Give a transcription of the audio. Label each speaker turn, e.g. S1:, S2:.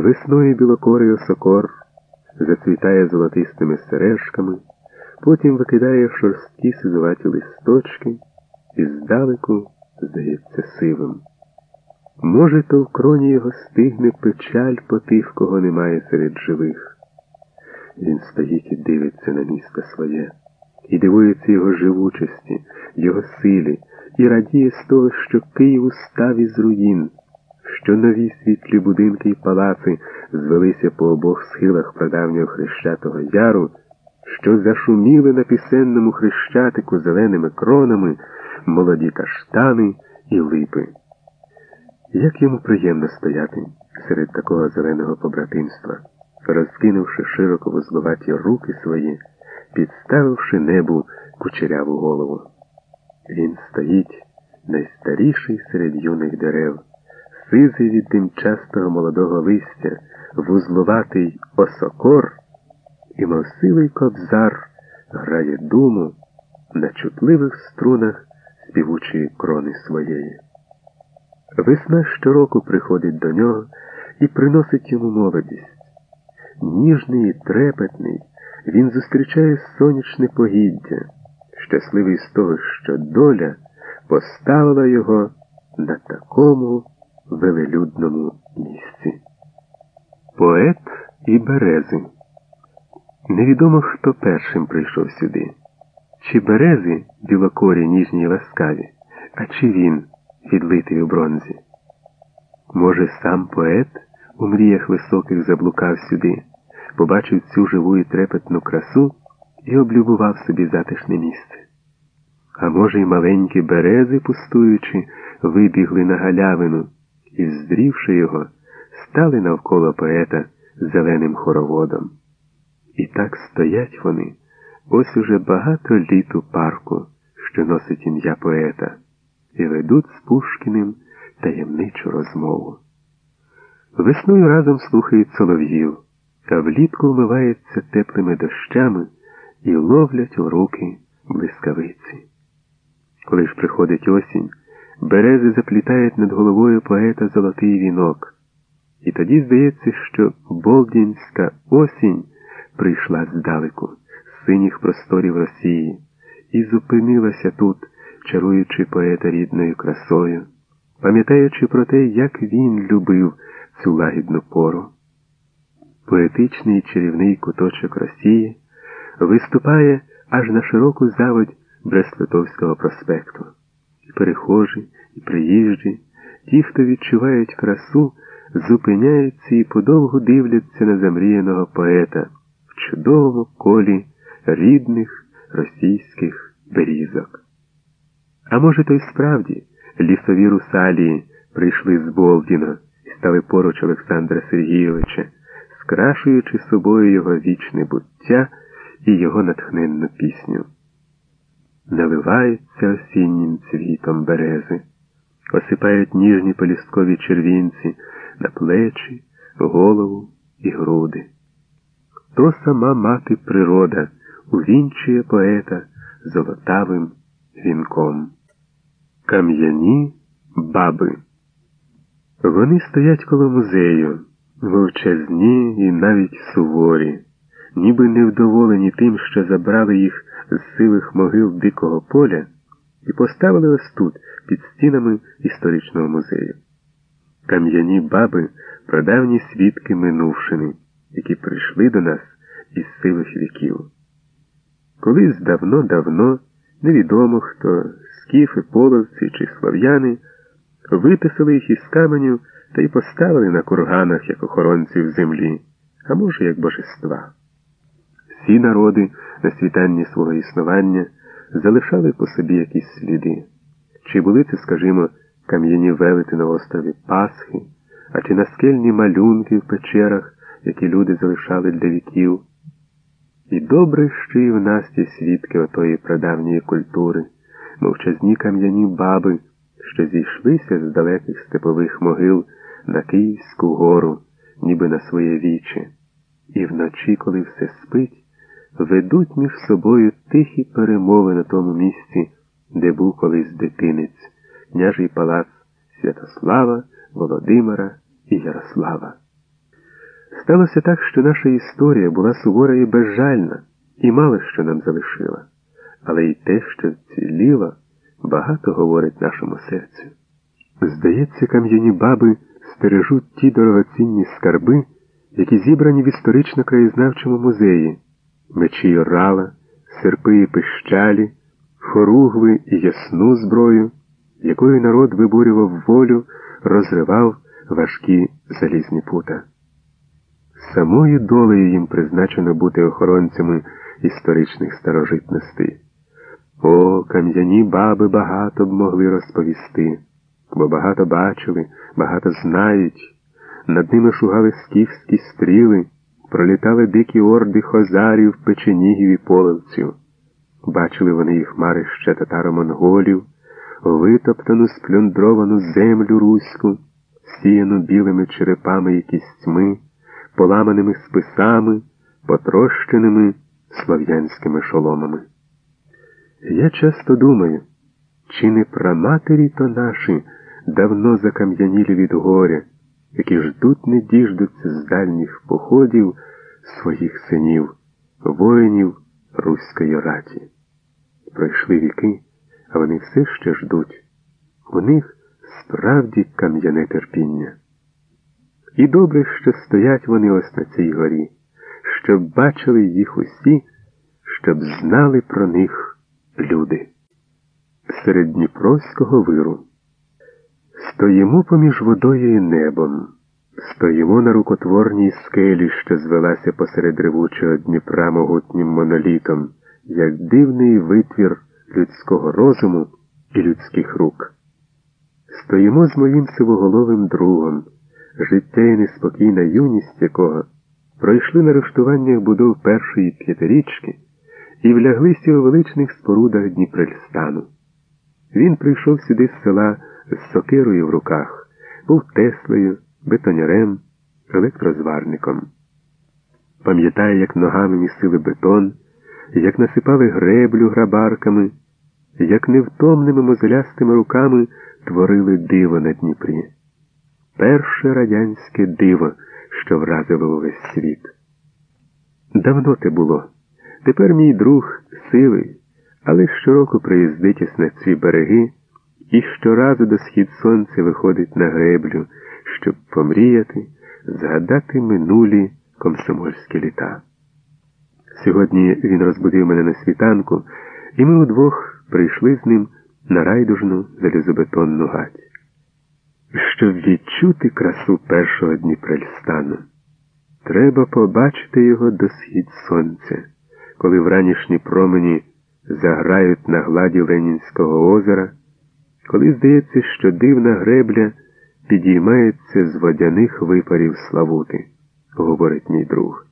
S1: Весною білокорий осокор зацвітає золотистими сережками, потім викидає шорсткі сизуваті листочки і здалеку здається сивим. Може, то в кроні його стигне печаль по тих, кого немає серед живих. Він стоїть і дивиться на місто своє, і дивується його живучості, його силі, і радіє з того, що Київ устав із руїн, що нові світлі будинки і палаци звелися по обох схилах прадавнього Хрещатого Яру, що зашуміли на пісенному хрещатику зеленими кронами молоді каштани і липи. Як йому приємно стояти серед такого зеленого побратимства, розкинувши широко вузловаті руки свої, підставивши небу кучеряву голову. Він стоїть найстаріший серед юних дерев, сизий від димчастого молодого листя, вузловатий осокор, і мов сивий кобзар грає думу на чутливих струнах співучої крони своєї. Весна щороку приходить до нього і приносить йому молодість. Ніжний і трепетний, він зустрічає сонячне погіддя, щасливий з того, що доля поставила його на такому велелюдному місці. Поет і берези. Невідомо, хто першим прийшов сюди. Чи берези білокорі ніжні й ласкаві, а чи він відлитий у бронзі? Може, сам поет у мріях високих заблукав сюди, побачив цю живу і трепетну красу і облюбував собі затишне місце. А може, й маленькі берези, пустуючи, вибігли на галявину і, здрівши його, стали навколо поета зеленим хороводом. І так стоять вони ось уже багато літ у парку, що носить ім'я поета, і ведуть з Пушкіним таємничу розмову. Весною разом слухають солов'їв, а влітку вмиваються теплими дощами і ловлять у руки блискавиці. Коли ж приходить осінь, берези заплітають над головою поета золотий вінок, і тоді здається, що Болдінська осінь прийшла здалеку, з синіх просторів Росії, і зупинилася тут, чаруючи поета рідною красою, пам'ятаючи про те, як він любив цю лагідну пору. Поетичний чарівний куточок Росії виступає аж на широку заводь Брест-Литовського проспекту. І перехожі, і приїжджі, ті, хто відчувають красу, зупиняються і подовго дивляться на замріяного поета в чудовому колі рідних російських берізок. А може, то й справді лісові русалії прийшли з Болдіна і стали поруч Олександра Сергійовича, скрашуючи собою його вічне буття і його натхненну пісню. Наливаються осіннім цвітом берези, осипають ніжні полісткові червінці на плечі, голову і груди. То сама мати природа увінчує поета золотавим вінком. Кам'яні баби. Вони стоять коло музею, мовчазні і навіть суворі, ніби невдоволені тим, що забрали їх з сивих могил дикого поля і поставили ось тут, під стінами історичного музею. Кам'яні баби прадавні свідки минувшини, які прийшли до нас із сивих віків. Колись давно-давно, невідомо хто, скіфи, половці чи слов'яни, витисали їх із каменю та й поставили на курганах як охоронців землі, а може, як божества. Всі народи на світанні свого існування залишали по собі якісь сліди. Чи були це, скажімо, кам'яні велети на острові Пасхи, а чи наскельні малюнки в печерах, які люди залишали для віків. І добре, що і в нас є свідки отої прадавньої культури, мовчазні кам'яні баби, що зійшлися з далеких степових могил на Київську гору, ніби на своє віче, і вночі, коли все спить, ведуть між собою тихі перемови на тому місці, де був колись дитинець, княжий палац Святослава, Володимира і Ярослава. Сталося так, що наша історія була сувора і безжальна, і мало що нам залишила, але й те, що вціліло, багато говорить нашому серцю. Здається, кам'яні баби стережуть ті дорогоцінні скарби, які зібрані в історично-краєзнавчому музеї, мечі орала, серпи і пищалі, хоругви і ясну зброю, якою народ виборював волю, розривав важкі залізні пута. Самою долею їм призначено бути охоронцями історичних старожитностей. О, кам'яні баби багато б могли розповісти, бо багато бачили, багато знають. Над ними шугали скіфські стріли, пролітали дикі орди хозарів, печенігів і половців. Бачили вони і хмари ще татаро-монголів, витоптану сплюндровану землю руську, сіяну білими черепами і кістьми, поламаними списами, потрощеними слов'янськими шоломами. Я часто думаю, чи не праматері то наші давно закам'янілі від горя, які ждуть не діждуться з дальніх походів своїх синів, воїнів руської раті. Пройшли віки, а вони все ще ждуть. У них справді кам'яне терпіння. І добре, що стоять вони ось на цій горі, щоб бачили їх усі, щоб знали про них люди. Серед Дніпровського виру. Стоїмо поміж водою і небом, стоїмо на рукотворній скелі, що звелася посеред ревучого Дніпра могутнім монолітом, як дивний витвір людського розуму і людських рук. Стоїмо з моїм сивоголовим другом життя і неспокійна юність якого пройшли на рештуваннях будов першої п'ятирічки і вляглися у величних спорудах Дніпрельстану. Він прийшов сюди з села з сокирою в руках, був теслею, бетонярем, електрозварником. Пам'ятає, як ногами місили бетон, як насипали греблю грабарками, як невтомними мозолястими руками творили диво на Дніпрі перше радянське диво, що вразило увесь світ. Давно те було. Тепер мій друг силий, але щороку приїздить на ці береги і щоразу до схід сонця виходить на греблю, щоб помріяти, згадати минулі комсомольські літа. Сьогодні він розбудив мене на світанку, і ми удвох прийшли з ним на райдужну залізобетонну гать щоб відчути красу першого Дніпрельстану, треба побачити його до схід сонця, коли вранішні промені заграють на гладі Ленінського озера, коли здається, що дивна гребля підіймається з водяних випарів Славути, говорить мій друг.